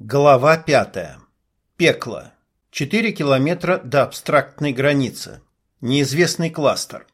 Глава пятая. Пекло. Четыре километра до абстрактной границы. Неизвестный кластер.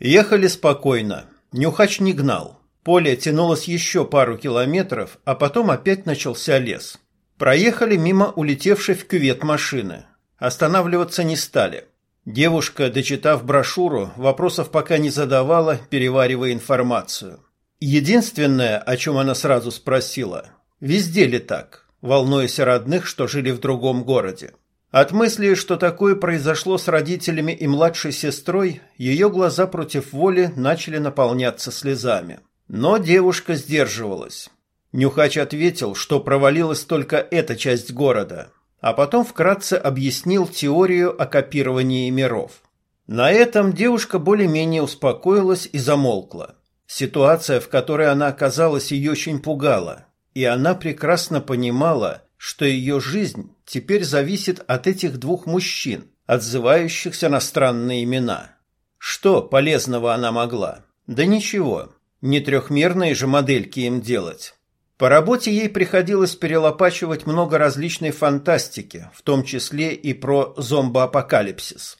Ехали спокойно. Нюхач не гнал. Поле тянулось еще пару километров, а потом опять начался лес. Проехали мимо улетевшей в кювет машины. Останавливаться не стали. Девушка, дочитав брошюру, вопросов пока не задавала, переваривая информацию. Единственное, о чем она сразу спросила – Везде ли так, волнуясь о родных, что жили в другом городе? От мысли, что такое произошло с родителями и младшей сестрой, ее глаза против воли начали наполняться слезами. Но девушка сдерживалась. Нюхач ответил, что провалилась только эта часть города, а потом вкратце объяснил теорию о копировании миров. На этом девушка более-менее успокоилась и замолкла. Ситуация, в которой она оказалась, ее очень пугала – и она прекрасно понимала, что ее жизнь теперь зависит от этих двух мужчин, отзывающихся на странные имена. Что полезного она могла? Да ничего, не трехмерные же модельки им делать. По работе ей приходилось перелопачивать много различной фантастики, в том числе и про зомбоапокалипсис.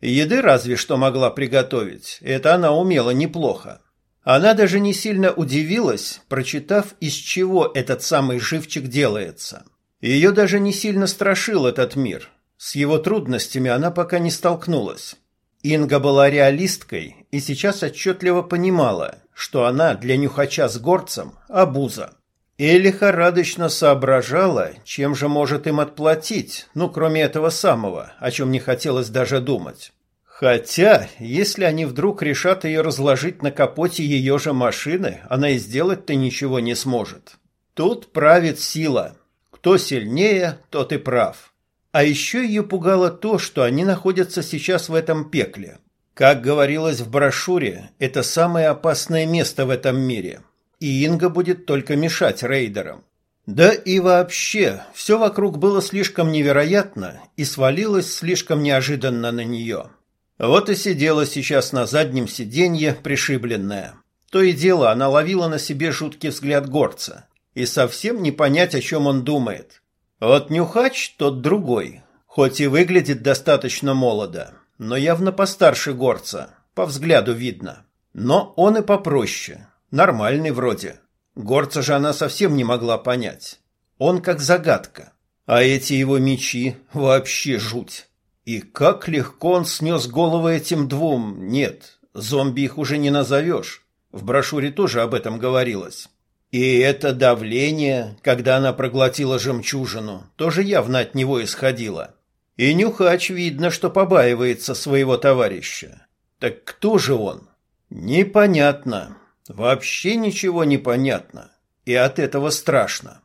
Еды разве что могла приготовить, это она умела неплохо. Она даже не сильно удивилась, прочитав, из чего этот самый живчик делается. Ее даже не сильно страшил этот мир. С его трудностями она пока не столкнулась. Инга была реалисткой и сейчас отчетливо понимала, что она для нюхача с горцем – обуза. И лихорадочно соображала, чем же может им отплатить, ну, кроме этого самого, о чем не хотелось даже думать. Хотя, если они вдруг решат ее разложить на капоте ее же машины, она и сделать-то ничего не сможет. Тут правит сила. Кто сильнее, тот и прав. А еще ее пугало то, что они находятся сейчас в этом пекле. Как говорилось в брошюре, это самое опасное место в этом мире. И Инга будет только мешать рейдерам. Да и вообще, все вокруг было слишком невероятно и свалилось слишком неожиданно на нее. Вот и сидела сейчас на заднем сиденье, пришибленная. То и дело она ловила на себе жуткий взгляд горца. И совсем не понять, о чем он думает. Вот нюхач тот другой, хоть и выглядит достаточно молодо, но явно постарше горца, по взгляду видно. Но он и попроще, нормальный вроде. Горца же она совсем не могла понять. Он как загадка. А эти его мечи вообще жуть. И как легко он снес головы этим двум. Нет, зомби их уже не назовешь. В брошюре тоже об этом говорилось. И это давление, когда она проглотила жемчужину, тоже явно от него исходило. И Нюхач видно, что побаивается своего товарища. Так кто же он? Непонятно. Вообще ничего не понятно. И от этого страшно.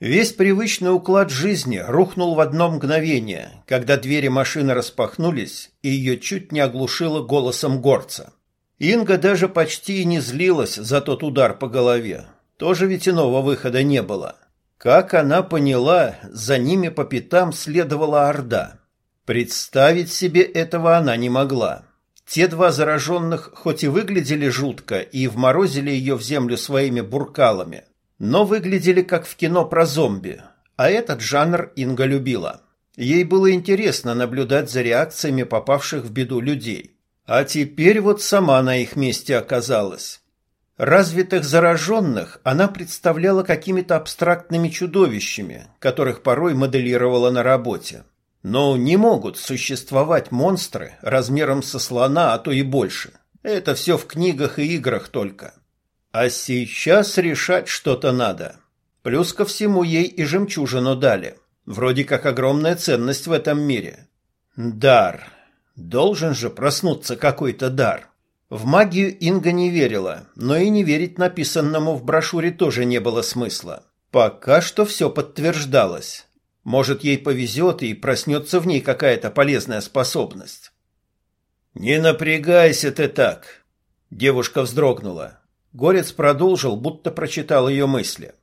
Весь привычный уклад жизни рухнул в одно мгновение, когда двери машины распахнулись, и ее чуть не оглушило голосом горца. Инга даже почти и не злилась за тот удар по голове. Тоже ведь иного выхода не было. Как она поняла, за ними по пятам следовала Орда. Представить себе этого она не могла. Те два зараженных хоть и выглядели жутко и вморозили ее в землю своими буркалами, но выглядели как в кино про зомби, а этот жанр Инга любила. Ей было интересно наблюдать за реакциями попавших в беду людей. А теперь вот сама на их месте оказалась. Развитых зараженных она представляла какими-то абстрактными чудовищами, которых порой моделировала на работе. Но не могут существовать монстры размером со слона, а то и больше. Это все в книгах и играх только. А сейчас решать что-то надо. Плюс ко всему ей и жемчужину дали. Вроде как огромная ценность в этом мире. Дар. Должен же проснуться какой-то дар. В магию Инга не верила, но и не верить написанному в брошюре тоже не было смысла. Пока что все подтверждалось. Может, ей повезет и проснется в ней какая-то полезная способность. «Не напрягайся ты так!» Девушка вздрогнула. Горец продолжил, будто прочитал ее мысли.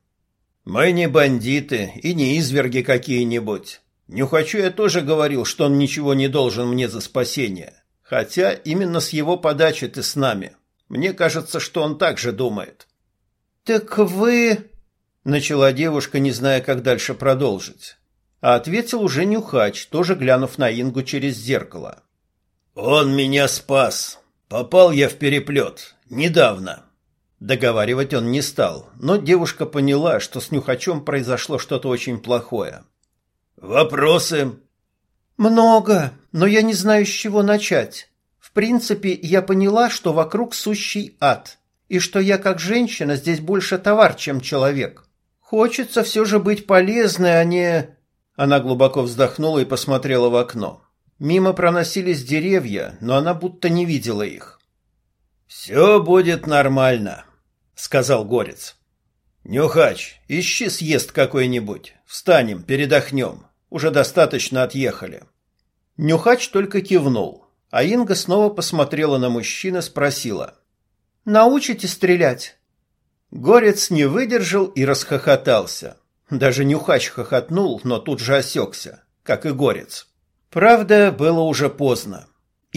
«Мы не бандиты и не изверги какие-нибудь. Нюхачу я тоже говорил, что он ничего не должен мне за спасение. Хотя именно с его подачи ты с нами. Мне кажется, что он так же думает». «Так вы...» Начала девушка, не зная, как дальше продолжить. А ответил уже Нюхач, тоже глянув на Ингу через зеркало. «Он меня спас. Попал я в переплет. Недавно». Договаривать он не стал, но девушка поняла, что с Нюхачом произошло что-то очень плохое. «Вопросы?» «Много, но я не знаю, с чего начать. В принципе, я поняла, что вокруг сущий ад, и что я как женщина здесь больше товар, чем человек. Хочется все же быть полезной, а не...» Она глубоко вздохнула и посмотрела в окно. Мимо проносились деревья, но она будто не видела их. «Все будет нормально», — сказал Горец. «Нюхач, ищи съезд какой-нибудь. Встанем, передохнем. Уже достаточно отъехали». Нюхач только кивнул, а Инга снова посмотрела на мужчину, спросила. «Научите стрелять?» Горец не выдержал и расхохотался. Даже Нюхач хохотнул, но тут же осекся, как и Горец. Правда, было уже поздно.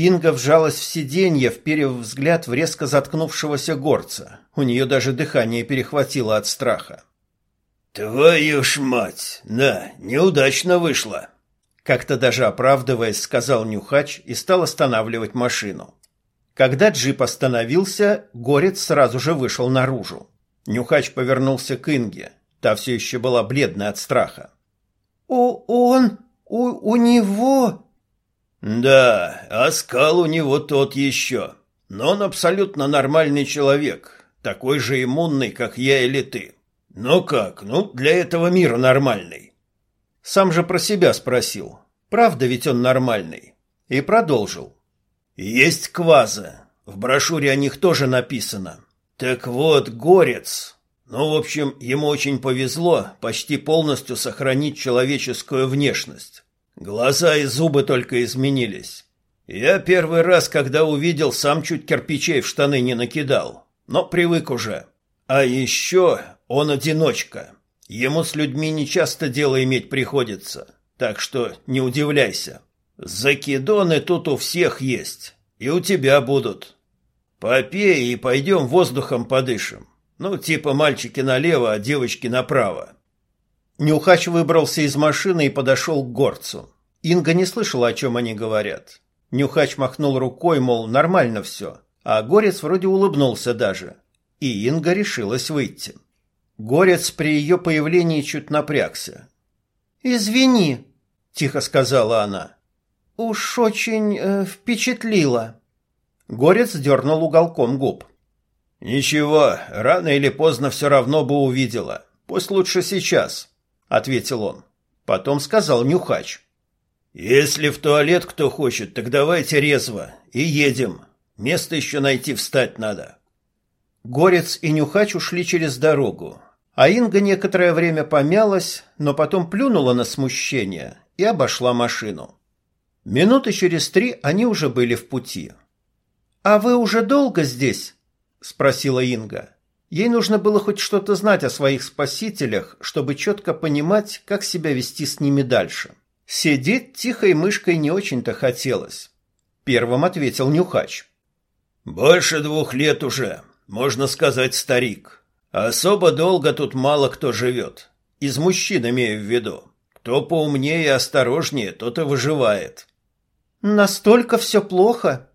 Инга вжалась в сиденье, вперев взгляд в резко заткнувшегося горца. У нее даже дыхание перехватило от страха. «Твою ж мать! На, неудачно вышло!» Как-то даже оправдываясь, сказал Нюхач и стал останавливать машину. Когда джип остановился, Горец сразу же вышел наружу. Нюхач повернулся к Инге. Та все еще была бледная от страха. «О, он... У, у него...» «Да, оскал у него тот еще. Но он абсолютно нормальный человек, такой же иммунный, как я или ты. Ну как, ну для этого мира нормальный». Сам же про себя спросил. Правда ведь он нормальный? И продолжил. «Есть квазы. В брошюре о них тоже написано. Так вот, горец. Ну, в общем, ему очень повезло почти полностью сохранить человеческую внешность. Глаза и зубы только изменились. Я первый раз, когда увидел, сам чуть кирпичей в штаны не накидал. Но привык уже. А еще он одиночка. Ему с людьми нечасто дело иметь приходится. Так что не удивляйся. Закидоны тут у всех есть. И у тебя будут. Попей и пойдем воздухом подышим. Ну, типа мальчики налево, а девочки направо. Нюхач выбрался из машины и подошел к горцу. Инга не слышала, о чем они говорят. Нюхач махнул рукой, мол, нормально все. А Горец вроде улыбнулся даже. И Инга решилась выйти. Горец при ее появлении чуть напрягся. «Извини», — тихо сказала она. «Уж очень э, впечатлила». Горец дернул уголком губ. «Ничего, рано или поздно все равно бы увидела. Пусть лучше сейчас», — ответил он. Потом сказал Нюхач. «Если в туалет кто хочет, так давайте резво и едем. Место еще найти встать надо». Горец и Нюхач ушли через дорогу, а Инга некоторое время помялась, но потом плюнула на смущение и обошла машину. Минуты через три они уже были в пути. «А вы уже долго здесь?» – спросила Инга. Ей нужно было хоть что-то знать о своих спасителях, чтобы четко понимать, как себя вести с ними дальше. Сидеть тихой мышкой не очень-то хотелось. Первым ответил Нюхач. «Больше двух лет уже, можно сказать, старик. Особо долго тут мало кто живет. Из мужчин имею в виду. Кто поумнее и осторожнее, тот и выживает». «Настолько все плохо?»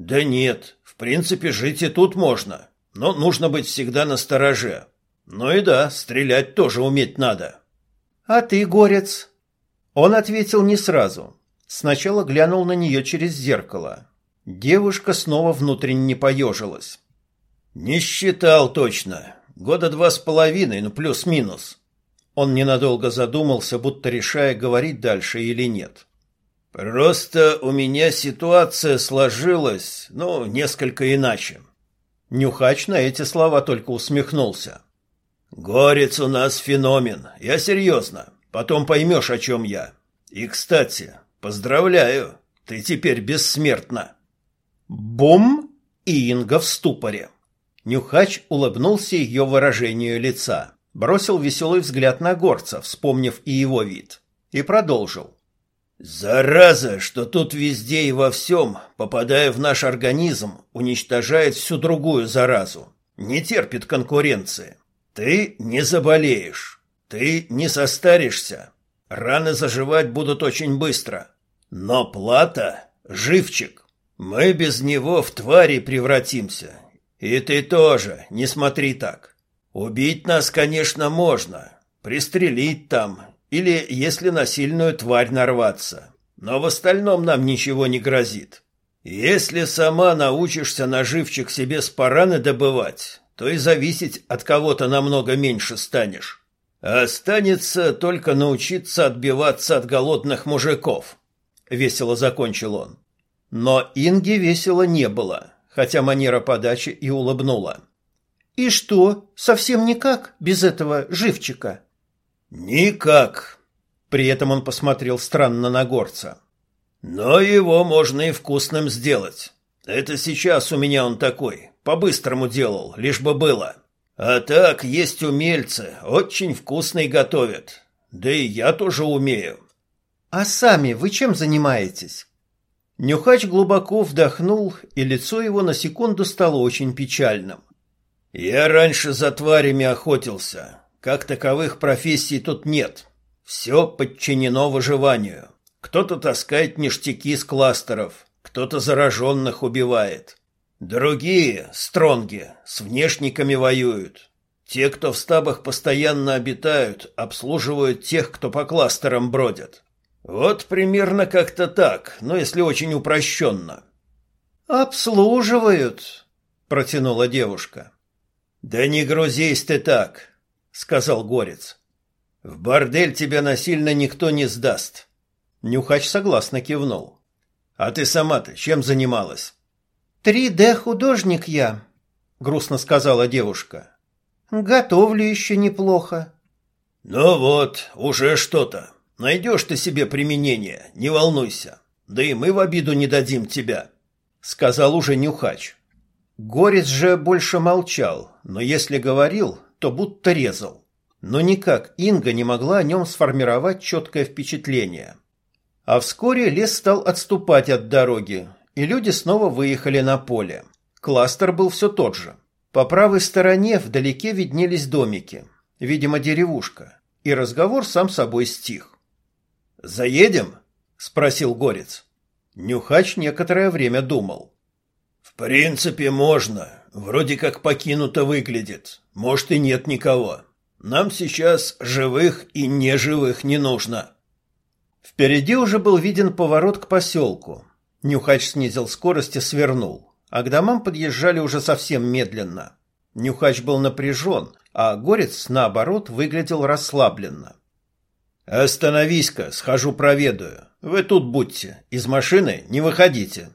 Да нет, в принципе, жить и тут можно, но нужно быть всегда на стороже. Ну и да, стрелять тоже уметь надо. А ты, горец? Он ответил не сразу. Сначала глянул на нее через зеркало. Девушка снова внутренне поежилась. Не считал точно. Года два с половиной, ну плюс-минус. Он ненадолго задумался, будто решая, говорить дальше или нет. Просто у меня ситуация сложилась, ну, несколько иначе. Нюхач на эти слова только усмехнулся. Горец у нас феномен. Я серьезно. Потом поймешь, о чем я. И, кстати, поздравляю, ты теперь бессмертна. Бум! И Инга в ступоре. Нюхач улыбнулся ее выражению лица, бросил веселый взгляд на горца, вспомнив и его вид, и продолжил. Зараза, что тут везде и во всем, попадая в наш организм, уничтожает всю другую заразу. Не терпит конкуренции. Ты не заболеешь, ты не состаришься. Раны заживать будут очень быстро. Но плата — живчик. Мы без него в твари превратимся. И ты тоже, не смотри так. Убить нас, конечно, можно. Пристрелить там. Или, если на сильную тварь нарваться. Но в остальном нам ничего не грозит. Если сама научишься наживчик себе с параны добывать, то и зависеть от кого-то намного меньше станешь. А останется только научиться отбиваться от голодных мужиков. Весело закончил он. Но Инге весело не было, хотя манера подачи и улыбнула. «И что, совсем никак без этого живчика?» «Никак», при этом он посмотрел странно на горца. «Но его можно и вкусным сделать. Это сейчас у меня он такой. По-быстрому делал, лишь бы было. А так есть умельцы, очень вкусный готовят. Да и я тоже умею». «А сами вы чем занимаетесь?» Нюхач глубоко вдохнул, и лицо его на секунду стало очень печальным. «Я раньше за тварями охотился. Как таковых профессий тут нет. Все подчинено выживанию. Кто-то таскает ништяки с кластеров, кто-то зараженных убивает. Другие, стронги, с внешниками воюют. Те, кто в стабах постоянно обитают, обслуживают тех, кто по кластерам бродят. Вот примерно как-то так, но если очень упрощенно. «Обслуживают», — протянула девушка. «Да не грузись ты так», — сказал Горец. В бордель тебя насильно никто не сдаст. Нюхач согласно кивнул. А ты сама-то чем занималась? Три д художник я, грустно сказала девушка. Готовлю еще неплохо. Ну вот, уже что-то. Найдешь ты себе применение, не волнуйся. Да и мы в обиду не дадим тебя, сказал уже Нюхач. Горец же больше молчал, но если говорил, то будто резал. Но никак Инга не могла о нем сформировать четкое впечатление. А вскоре лес стал отступать от дороги, и люди снова выехали на поле. Кластер был все тот же. По правой стороне вдалеке виднелись домики, видимо, деревушка, и разговор сам собой стих. «Заедем?» – спросил Горец. Нюхач некоторое время думал. «В принципе, можно. Вроде как покинуто выглядит. Может, и нет никого. Нам сейчас живых и неживых не нужно. Впереди уже был виден поворот к поселку. Нюхач снизил скорость и свернул, а к домам подъезжали уже совсем медленно. Нюхач был напряжен, а Горец, наоборот, выглядел расслабленно. «Остановись-ка, схожу проведаю. Вы тут будьте, из машины не выходите».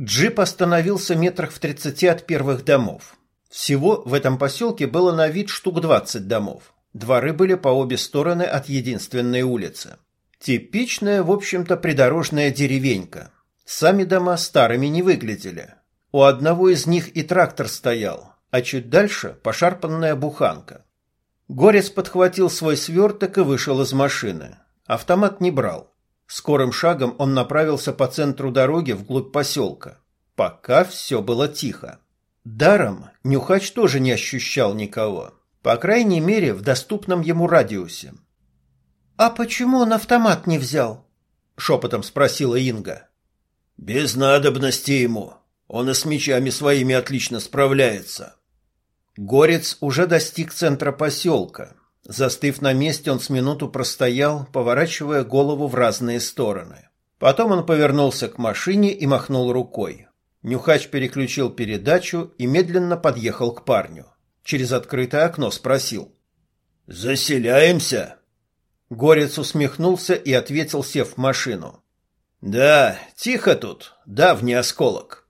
Джип остановился метрах в тридцати от первых домов. Всего в этом поселке было на вид штук 20 домов. Дворы были по обе стороны от единственной улицы. Типичная, в общем-то, придорожная деревенька. Сами дома старыми не выглядели. У одного из них и трактор стоял, а чуть дальше пошарпанная буханка. Горец подхватил свой сверток и вышел из машины. Автомат не брал. Скорым шагом он направился по центру дороги вглубь поселка. Пока все было тихо. Даром Нюхач тоже не ощущал никого, по крайней мере, в доступном ему радиусе. «А почему он автомат не взял?» — шепотом спросила Инга. «Без надобности ему. Он и с мечами своими отлично справляется». Горец уже достиг центра поселка. Застыв на месте, он с минуту простоял, поворачивая голову в разные стороны. Потом он повернулся к машине и махнул рукой. Нюхач переключил передачу и медленно подъехал к парню. Через открытое окно спросил. «Заселяемся?» Горец усмехнулся и ответил, сев в машину. «Да, тихо тут, давний осколок».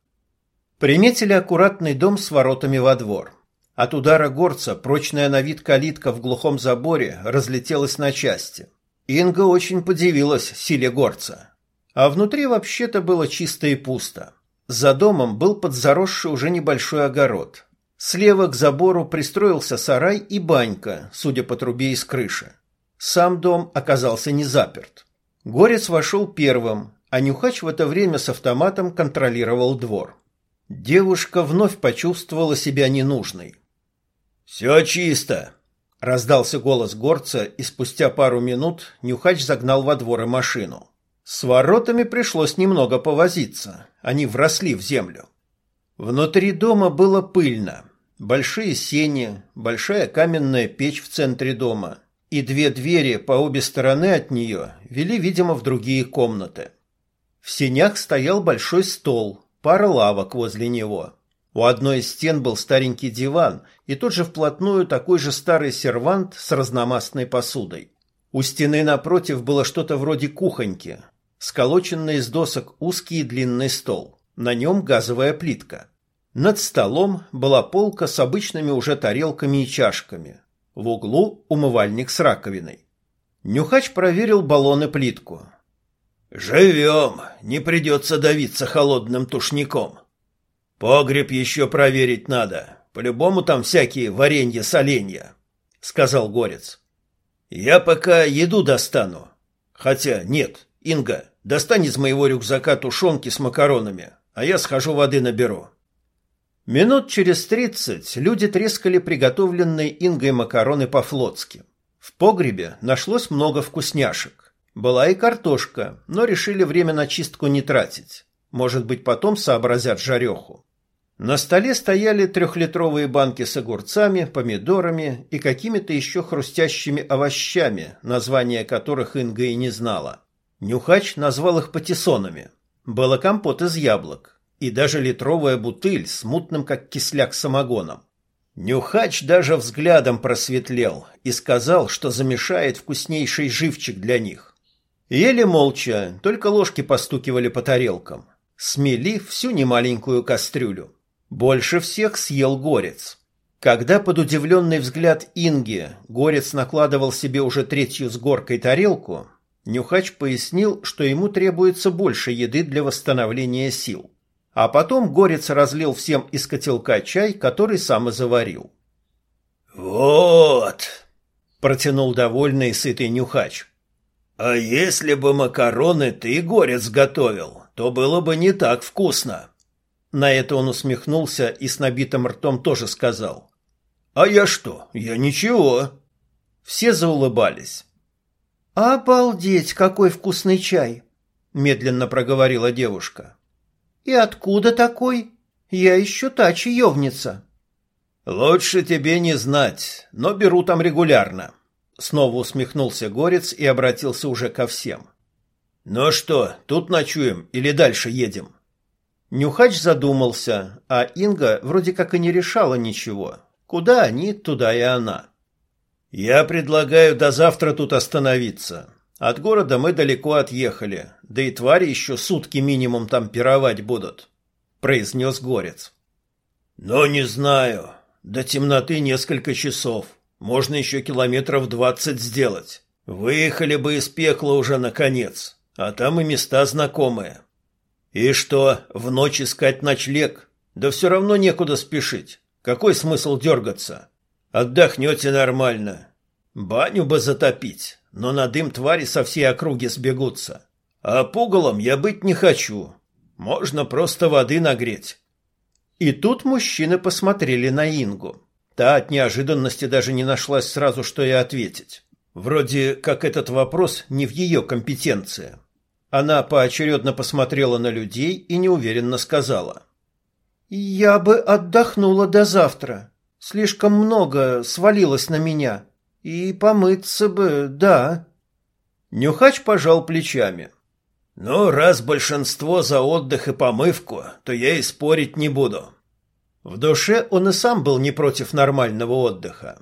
Приметили аккуратный дом с воротами во двор. От удара горца прочная на вид калитка в глухом заборе разлетелась на части. Инга очень подивилась силе горца. А внутри вообще-то было чисто и пусто. За домом был подзаросший уже небольшой огород. Слева к забору пристроился сарай и банька, судя по трубе из крыши. Сам дом оказался не заперт. Горец вошел первым, а Нюхач в это время с автоматом контролировал двор. Девушка вновь почувствовала себя ненужной. «Все чисто!» — раздался голос горца, и спустя пару минут Нюхач загнал во двор и машину. С воротами пришлось немного повозиться, они вросли в землю. Внутри дома было пыльно. Большие сени, большая каменная печь в центре дома и две двери по обе стороны от нее вели, видимо, в другие комнаты. В сенях стоял большой стол, пара лавок возле него. У одной из стен был старенький диван и тут же вплотную такой же старый сервант с разномастной посудой. У стены напротив было что-то вроде кухоньки, сколоченный из досок узкий и длинный стол. На нем газовая плитка. Над столом была полка с обычными уже тарелками и чашками. В углу умывальник с раковиной. Нюхач проверил баллон и плитку. «Живем, не придется давиться холодным тушником. Погреб еще проверить надо, по-любому там всякие варенья-соленья», — сказал Горец. «Я пока еду достану. Хотя нет, Инга, достань из моего рюкзака тушенки с макаронами, а я схожу воды наберу. Минут через тридцать люди трескали приготовленные Ингой макароны по-флотски. В погребе нашлось много вкусняшек. Была и картошка, но решили время на чистку не тратить. Может быть, потом сообразят жареху. На столе стояли трехлитровые банки с огурцами, помидорами и какими-то еще хрустящими овощами, названия которых Инга и не знала. Нюхач назвал их патиссонами. Было компот из яблок и даже литровая бутыль с мутным, как кисляк, самогоном. Нюхач даже взглядом просветлел и сказал, что замешает вкуснейший живчик для них. Ели молча, только ложки постукивали по тарелкам. Смели всю немаленькую кастрюлю. Больше всех съел горец. Когда под удивленный взгляд Инги горец накладывал себе уже третью с горкой тарелку, Нюхач пояснил, что ему требуется больше еды для восстановления сил. А потом Горец разлил всем из котелка чай, который сам и заварил. «Вот!» – протянул довольный и сытый Нюхач. «А если бы макароны ты, Горец, готовил, то было бы не так вкусно!» На это он усмехнулся и с набитым ртом тоже сказал. «А я что? Я ничего!» Все заулыбались. «Обалдеть, какой вкусный чай!» – медленно проговорила девушка. «И откуда такой? Я еще та чаевница». «Лучше тебе не знать, но беру там регулярно». Снова усмехнулся Горец и обратился уже ко всем. «Ну что, тут ночуем или дальше едем?» Нюхач задумался, а Инга вроде как и не решала ничего. Куда они, туда и она. Я предлагаю до завтра тут остановиться. От города мы далеко отъехали, да и твари еще сутки минимум там пировать будут, произнес Горец. Но не знаю. До темноты несколько часов. Можно еще километров двадцать сделать. Выехали бы из пекла уже наконец, а там и места знакомые. И что, в ночь искать ночлег? Да все равно некуда спешить. Какой смысл дергаться? Отдохнете нормально. Баню бы затопить, но на дым твари со всей округи сбегутся. А пугалом я быть не хочу. Можно просто воды нагреть. И тут мужчины посмотрели на Ингу. Та от неожиданности даже не нашлась сразу, что и ответить. Вроде как этот вопрос не в ее компетенции. Она поочередно посмотрела на людей и неуверенно сказала. «Я бы отдохнула до завтра. Слишком много свалилось на меня. И помыться бы, да. Нюхач пожал плечами. Ну, раз большинство за отдых и помывку, то я и спорить не буду. В душе он и сам был не против нормального отдыха.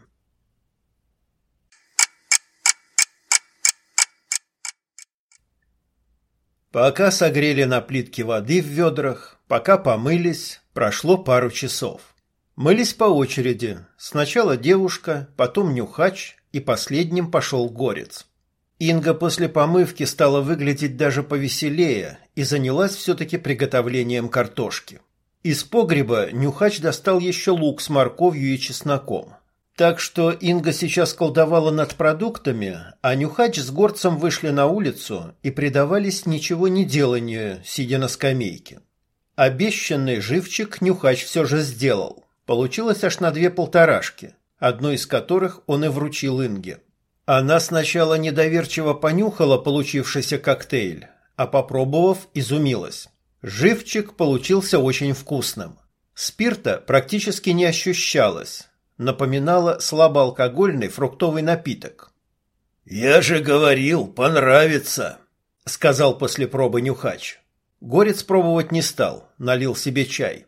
Пока согрели на плитке воды в ведрах, пока помылись, прошло пару часов. Мылись по очереди. Сначала девушка, потом нюхач и последним пошел горец. Инга после помывки стала выглядеть даже повеселее и занялась все-таки приготовлением картошки. Из погреба нюхач достал еще лук с морковью и чесноком. Так что Инга сейчас колдовала над продуктами, а нюхач с горцем вышли на улицу и предавались ничего не деланию, сидя на скамейке. Обещанный живчик нюхач все же сделал. Получилось аж на две полторашки. одну из которых он и вручил Инге. Она сначала недоверчиво понюхала получившийся коктейль, а попробовав, изумилась. Живчик получился очень вкусным. Спирта практически не ощущалось. Напоминало слабоалкогольный фруктовый напиток. «Я же говорил, понравится», — сказал после пробы нюхач. Горец пробовать не стал, налил себе чай.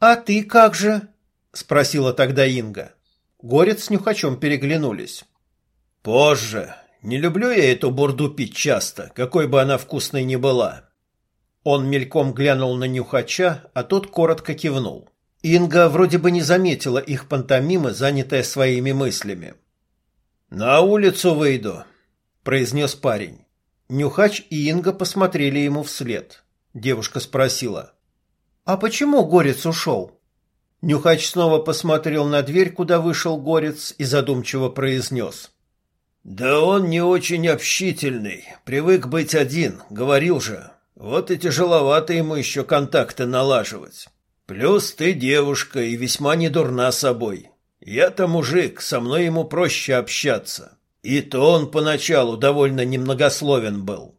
«А ты как же?» — спросила тогда Инга. Горец с нюхачом переглянулись. «Позже. Не люблю я эту бурду пить часто, какой бы она вкусной ни была». Он мельком глянул на нюхача, а тот коротко кивнул. Инга вроде бы не заметила их пантомимы, занятая своими мыслями. «На улицу выйду», — произнес парень. Нюхач и Инга посмотрели ему вслед. Девушка спросила. «А почему Горец ушел?» Нюхач снова посмотрел на дверь, куда вышел Горец, и задумчиво произнес. «Да он не очень общительный, привык быть один, говорил же. Вот и тяжеловато ему еще контакты налаживать. Плюс ты девушка и весьма недурна собой. Я-то мужик, со мной ему проще общаться. И то он поначалу довольно немногословен был».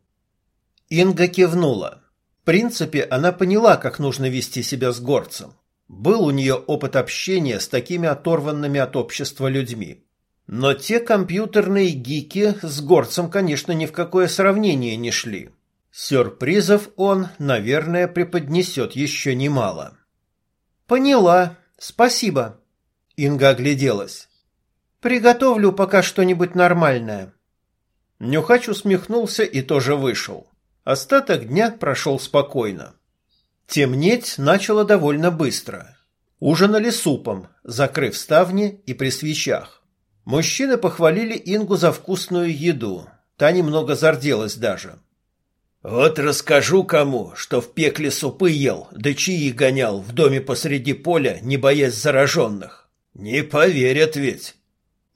Инга кивнула. В принципе, она поняла, как нужно вести себя с горцем. Был у нее опыт общения с такими оторванными от общества людьми. Но те компьютерные гики с горцем, конечно, ни в какое сравнение не шли. Сюрпризов он, наверное, преподнесет еще немало. «Поняла. Спасибо». Инга огляделась. «Приготовлю пока что-нибудь нормальное». Нюхач усмехнулся и тоже вышел. Остаток дня прошел спокойно. Темнеть начало довольно быстро. Ужинали супом, закрыв ставни и при свечах. Мужчины похвалили Ингу за вкусную еду. Та немного зарделась даже. «Вот расскажу кому, что в пекле супы ел, да чаи гонял в доме посреди поля, не боясь зараженных. Не поверят ведь!»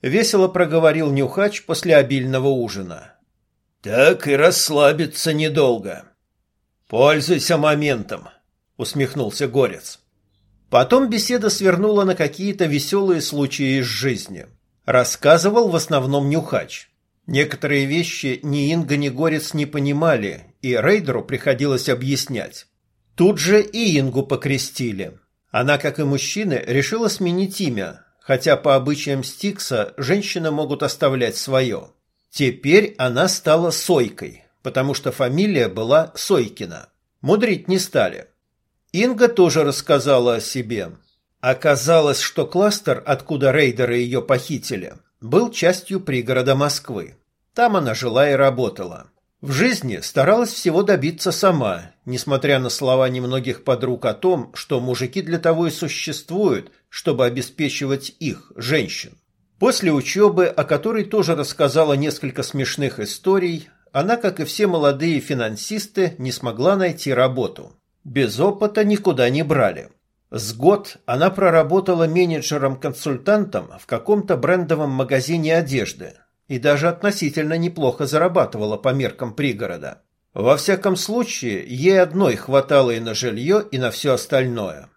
Весело проговорил Нюхач после обильного ужина. «Так и расслабиться недолго. Пользуйся моментом», — усмехнулся Горец. Потом беседа свернула на какие-то веселые случаи из жизни. Рассказывал в основном Нюхач. Некоторые вещи ни Инга, ни Горец не понимали, и Рейдеру приходилось объяснять. Тут же и Ингу покрестили. Она, как и мужчины, решила сменить имя, хотя по обычаям Стикса женщины могут оставлять свое. Теперь она стала Сойкой, потому что фамилия была Сойкина. Мудрить не стали. Инга тоже рассказала о себе. Оказалось, что кластер, откуда рейдеры ее похитили, был частью пригорода Москвы. Там она жила и работала. В жизни старалась всего добиться сама, несмотря на слова немногих подруг о том, что мужики для того и существуют, чтобы обеспечивать их, женщин. После учебы, о которой тоже рассказала несколько смешных историй, она, как и все молодые финансисты, не смогла найти работу. Без опыта никуда не брали. С год она проработала менеджером-консультантом в каком-то брендовом магазине одежды и даже относительно неплохо зарабатывала по меркам пригорода. Во всяком случае, ей одной хватало и на жилье, и на все остальное.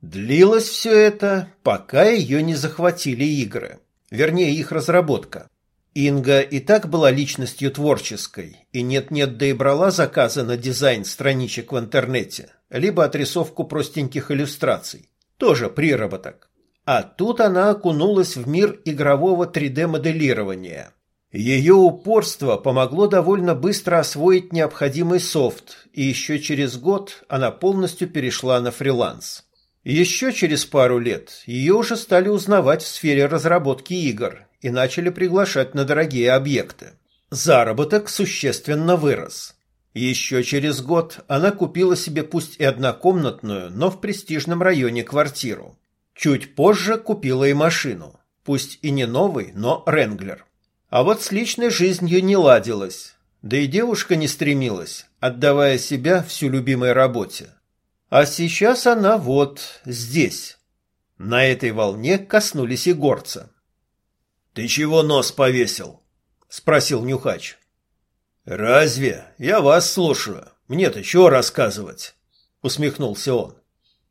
Длилось все это, пока ее не захватили игры, вернее их разработка. Инга и так была личностью творческой, и нет-нет, да и брала заказы на дизайн страничек в интернете, либо отрисовку простеньких иллюстраций. Тоже приработок. А тут она окунулась в мир игрового 3D-моделирования. Ее упорство помогло довольно быстро освоить необходимый софт, и еще через год она полностью перешла на фриланс. Еще через пару лет ее уже стали узнавать в сфере разработки игр и начали приглашать на дорогие объекты. Заработок существенно вырос. Еще через год она купила себе пусть и однокомнатную, но в престижном районе квартиру. Чуть позже купила и машину, пусть и не новый, но Ренглер. А вот с личной жизнью не ладилось, да и девушка не стремилась, отдавая себя всю любимой работе. А сейчас она вот здесь. На этой волне коснулись и горца. «Ты чего нос повесил?» — спросил Нюхач. «Разве? Я вас слушаю. Мне-то чего рассказывать?» — усмехнулся он.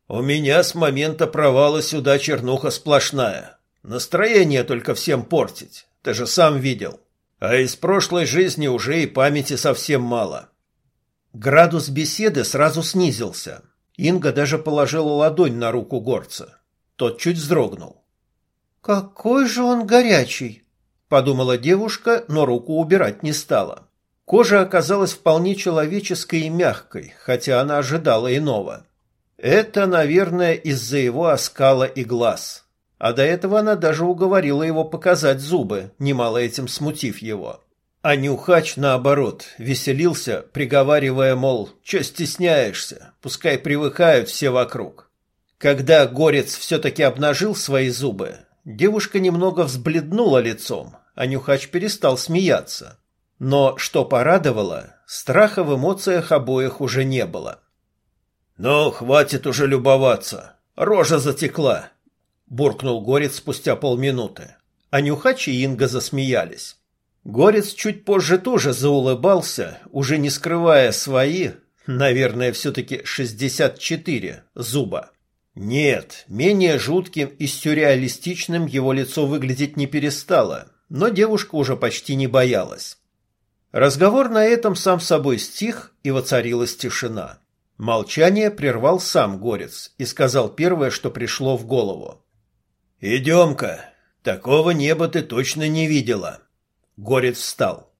«У меня с момента провала сюда чернуха сплошная. Настроение только всем портить. Ты же сам видел. А из прошлой жизни уже и памяти совсем мало. Градус беседы сразу снизился. Инга даже положила ладонь на руку горца. Тот чуть вздрогнул. «Какой же он горячий!» – подумала девушка, но руку убирать не стала. Кожа оказалась вполне человеческой и мягкой, хотя она ожидала иного. Это, наверное, из-за его оскала и глаз а до этого она даже уговорила его показать зубы, немало этим смутив его. А Нюхач, наоборот, веселился, приговаривая, мол, «Чё стесняешься? Пускай привыкают все вокруг». Когда Горец все-таки обнажил свои зубы, девушка немного взбледнула лицом, а Нюхач перестал смеяться. Но, что порадовало, страха в эмоциях обоих уже не было. «Ну, хватит уже любоваться. Рожа затекла буркнул Горец спустя полминуты. А Нюхач и Инга засмеялись. Горец чуть позже тоже заулыбался, уже не скрывая свои, наверное, все-таки 64 зуба. Нет, менее жутким и сюрреалистичным его лицо выглядеть не перестало, но девушка уже почти не боялась. Разговор на этом сам собой стих, и воцарилась тишина. Молчание прервал сам Горец и сказал первое, что пришло в голову. «Идем-ка. Такого неба ты точно не видела». Горец встал.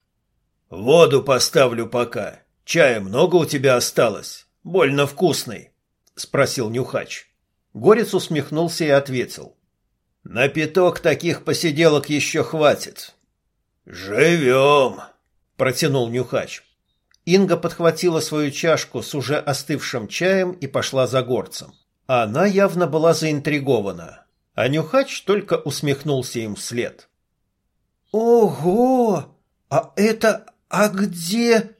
«Воду поставлю пока. Чая много у тебя осталось? Больно вкусный?» — спросил Нюхач. Горец усмехнулся и ответил. «На пяток таких посиделок еще хватит». «Живем!» — протянул Нюхач. Инга подхватила свою чашку с уже остывшим чаем и пошла за горцем. Она явно была заинтригована а Нюхач только усмехнулся им вслед. «Ого! А это... А где...»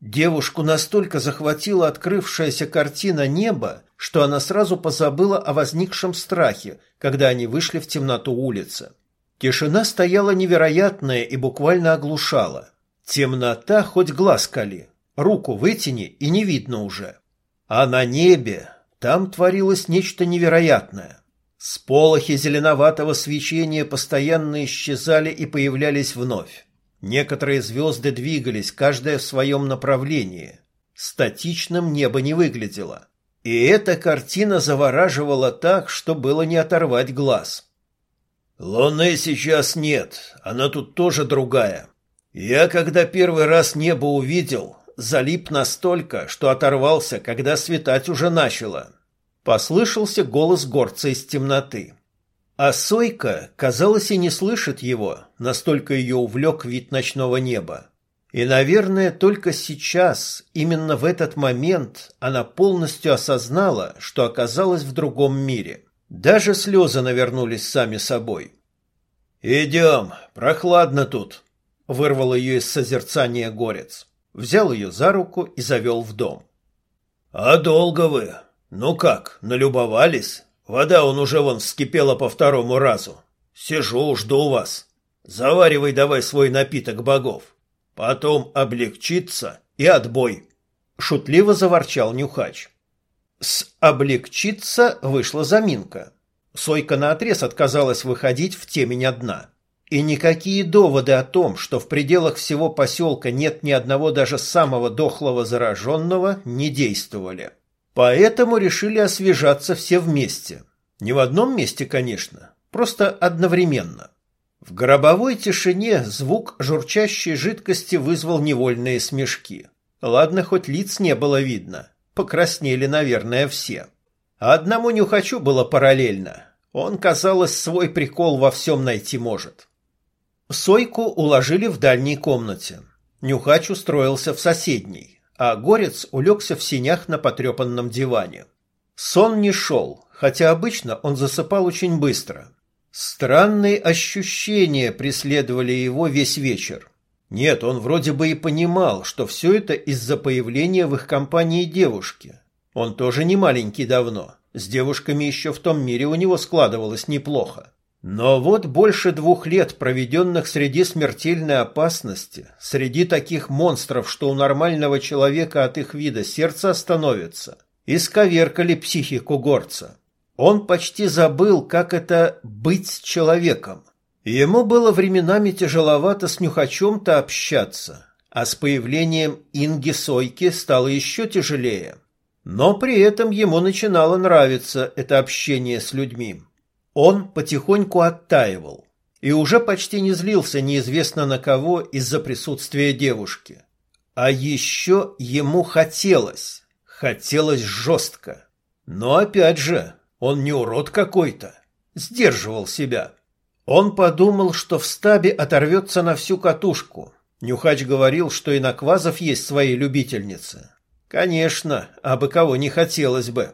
Девушку настолько захватила открывшаяся картина неба, что она сразу позабыла о возникшем страхе, когда они вышли в темноту улицы. Тишина стояла невероятная и буквально оглушала. Темнота хоть глаз кали, руку вытяни и не видно уже. А на небе там творилось нечто невероятное. Сполохи зеленоватого свечения постоянно исчезали и появлялись вновь. Некоторые звезды двигались, каждая в своем направлении. Статичным небо не выглядело. И эта картина завораживала так, что было не оторвать глаз. «Луны сейчас нет, она тут тоже другая. Я, когда первый раз небо увидел, залип настолько, что оторвался, когда светать уже начало. Послышался голос горца из темноты. А Сойка, казалось, и не слышит его, настолько ее увлек вид ночного неба. И, наверное, только сейчас, именно в этот момент, она полностью осознала, что оказалась в другом мире. Даже слезы навернулись сами собой. «Идем, прохладно тут», — вырвал ее из созерцания горец. Взял ее за руку и завел в дом. «А долго вы?» «Ну как, налюбовались? Вода он уже вон вскипела по второму разу. Сижу, жду вас. Заваривай давай свой напиток богов. Потом облегчиться и отбой». Шутливо заворчал Нюхач. С «облегчиться» вышла заминка. Сойка наотрез отказалась выходить в темень одна. И никакие доводы о том, что в пределах всего поселка нет ни одного даже самого дохлого зараженного, не действовали. Поэтому решили освежаться все вместе. Не в одном месте, конечно, просто одновременно. В гробовой тишине звук журчащей жидкости вызвал невольные смешки. Ладно, хоть лиц не было видно. Покраснели, наверное, все. А одному нюхачу было параллельно. Он, казалось, свой прикол во всем найти может. Сойку уложили в дальней комнате. Нюхач устроился в соседней а Горец улегся в синях на потрепанном диване. Сон не шел, хотя обычно он засыпал очень быстро. Странные ощущения преследовали его весь вечер. Нет, он вроде бы и понимал, что все это из-за появления в их компании девушки. Он тоже не маленький давно. С девушками еще в том мире у него складывалось неплохо. Но вот больше двух лет, проведенных среди смертельной опасности, среди таких монстров, что у нормального человека от их вида сердце остановится, исковеркали психику горца. Он почти забыл, как это быть человеком. Ему было временами тяжеловато с нюхачом-то общаться, а с появлением Инги Сойки стало еще тяжелее. Но при этом ему начинало нравиться это общение с людьми. Он потихоньку оттаивал и уже почти не злился неизвестно на кого из-за присутствия девушки. А еще ему хотелось, хотелось жестко. Но опять же, он не урод какой-то, сдерживал себя. Он подумал, что в стабе оторвется на всю катушку. Нюхач говорил, что и на Квазов есть свои любительницы. Конечно, а бы кого не хотелось бы.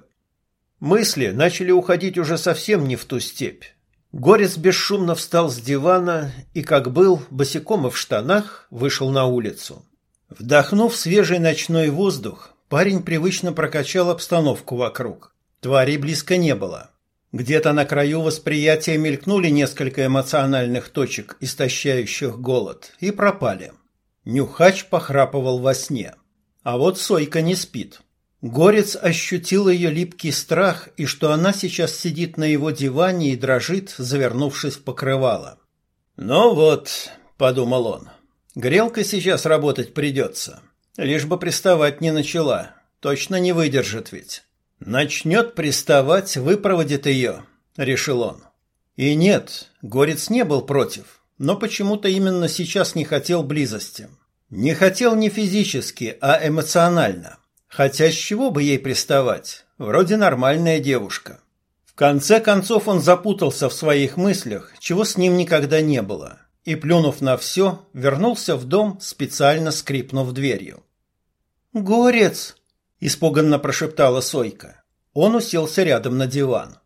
Мысли начали уходить уже совсем не в ту степь. Горец бесшумно встал с дивана и, как был, босиком и в штанах, вышел на улицу. Вдохнув свежий ночной воздух, парень привычно прокачал обстановку вокруг. Тварей близко не было. Где-то на краю восприятия мелькнули несколько эмоциональных точек, истощающих голод, и пропали. Нюхач похрапывал во сне. А вот Сойка не спит. Горец ощутил ее липкий страх и что она сейчас сидит на его диване и дрожит, завернувшись в покрывало. «Ну вот», — подумал он, — «грелка сейчас работать придется. Лишь бы приставать не начала. Точно не выдержит ведь». «Начнет приставать, выпроводит ее», — решил он. И нет, Горец не был против, но почему-то именно сейчас не хотел близости. Не хотел не физически, а эмоционально. Хотя с чего бы ей приставать? Вроде нормальная девушка. В конце концов он запутался в своих мыслях, чего с ним никогда не было, и, плюнув на все, вернулся в дом, специально скрипнув дверью. «Горец!» – испуганно прошептала Сойка. Он уселся рядом на диван.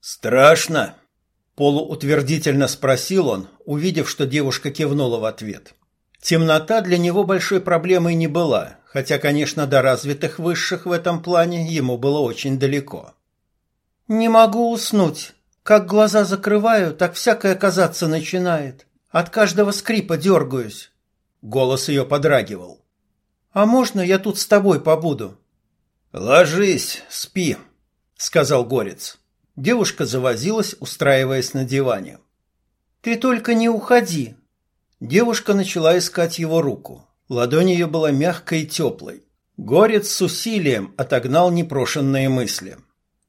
«Страшно?» – полуутвердительно спросил он, увидев, что девушка кивнула в ответ. Темнота для него большой проблемой не была, хотя, конечно, до развитых высших в этом плане ему было очень далеко. «Не могу уснуть. Как глаза закрываю, так всякое казаться начинает. От каждого скрипа дергаюсь». Голос ее подрагивал. «А можно я тут с тобой побуду?» «Ложись, спи», — сказал Горец. Девушка завозилась, устраиваясь на диване. «Ты только не уходи», Девушка начала искать его руку. Ладонь ее была мягкой и теплой. Горец с усилием отогнал непрошенные мысли.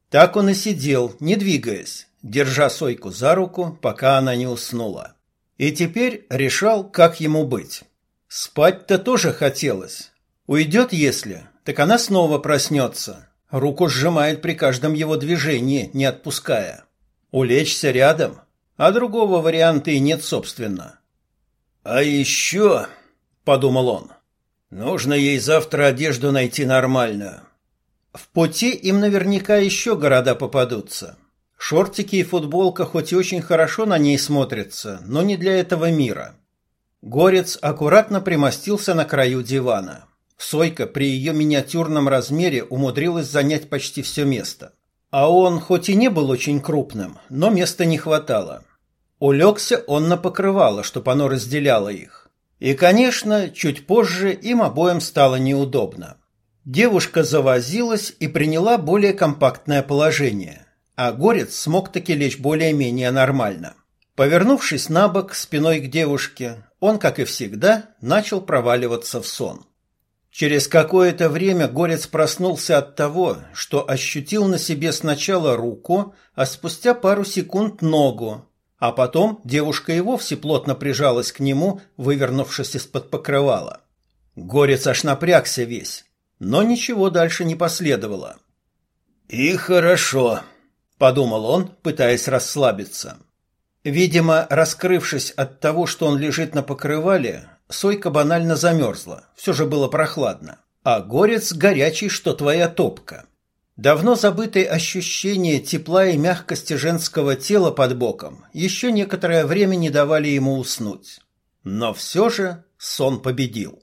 Так он и сидел, не двигаясь, держа Сойку за руку, пока она не уснула. И теперь решал, как ему быть. Спать-то тоже хотелось. Уйдет, если, так она снова проснется. Руку сжимает при каждом его движении, не отпуская. Улечься рядом, а другого варианта и нет, собственно. «А еще...» — подумал он. «Нужно ей завтра одежду найти нормальную». В пути им наверняка еще города попадутся. Шортики и футболка хоть и очень хорошо на ней смотрятся, но не для этого мира. Горец аккуратно примостился на краю дивана. Сойка при ее миниатюрном размере умудрилась занять почти все место. А он хоть и не был очень крупным, но места не хватало. Улегся он на покрывало, чтобы оно разделяло их. И, конечно, чуть позже им обоим стало неудобно. Девушка завозилась и приняла более компактное положение, а Горец смог таки лечь более-менее нормально. Повернувшись на бок спиной к девушке, он, как и всегда, начал проваливаться в сон. Через какое-то время Горец проснулся от того, что ощутил на себе сначала руку, а спустя пару секунд ногу, а потом девушка и вовсе плотно прижалась к нему, вывернувшись из-под покрывала. Горец аж напрягся весь, но ничего дальше не последовало. «И хорошо», — подумал он, пытаясь расслабиться. Видимо, раскрывшись от того, что он лежит на покрывале, Сойка банально замерзла, все же было прохладно. А горец горячий, что твоя топка. Давно забытые ощущения тепла и мягкости женского тела под боком еще некоторое время не давали ему уснуть. Но все же сон победил.